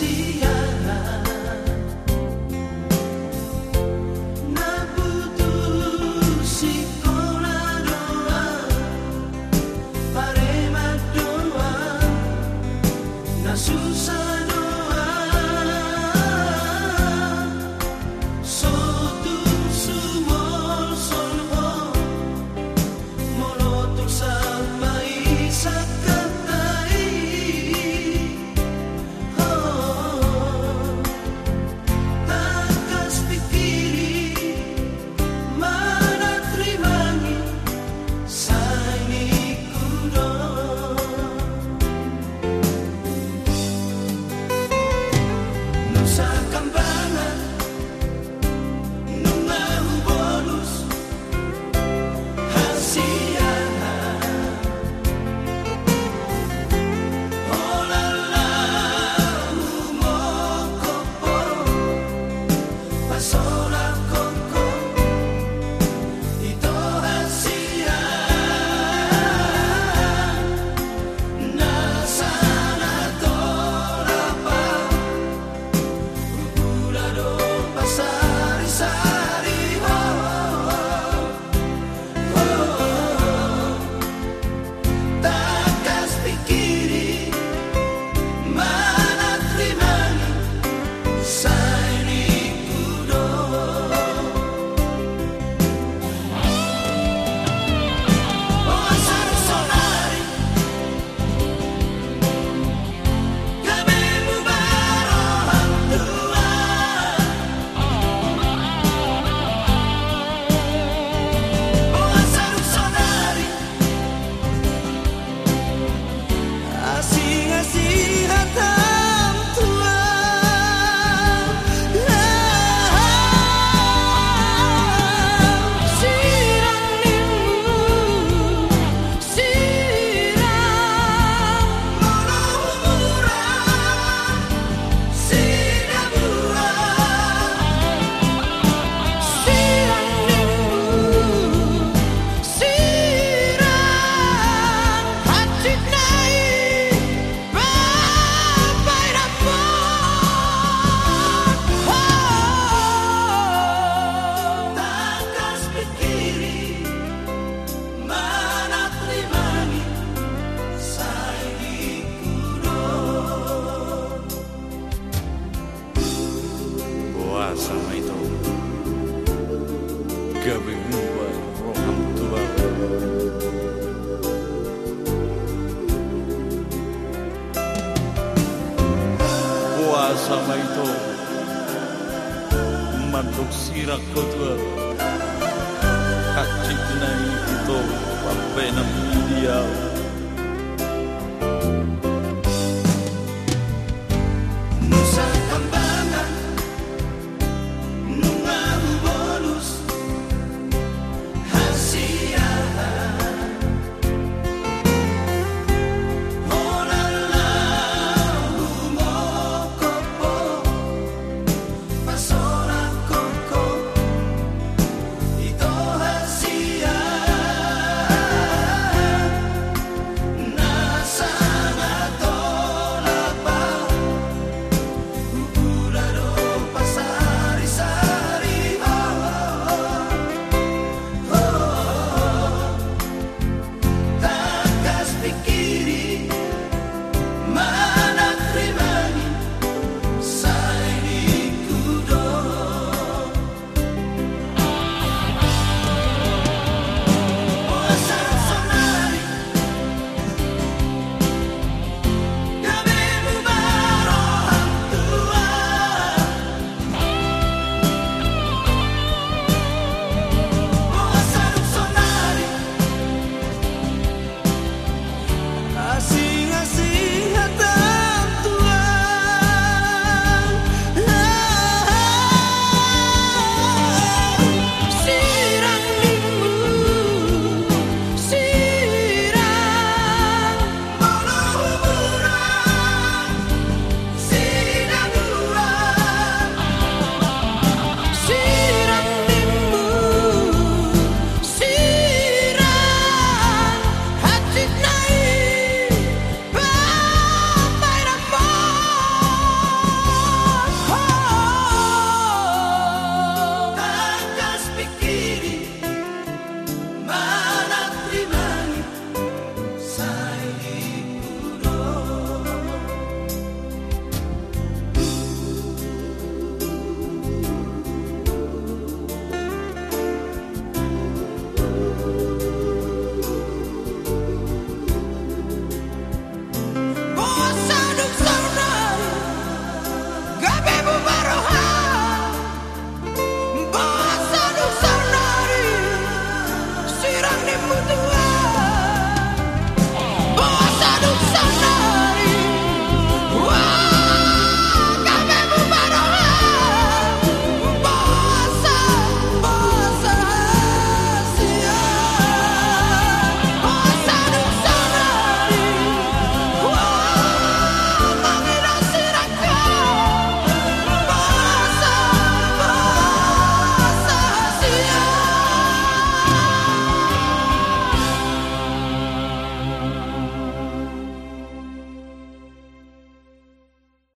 see. bersama itu. Gabimu wa rahmatullah Puasa itu. Mantuk sirak kotwa Kacik naik itu. Pampai namun diau.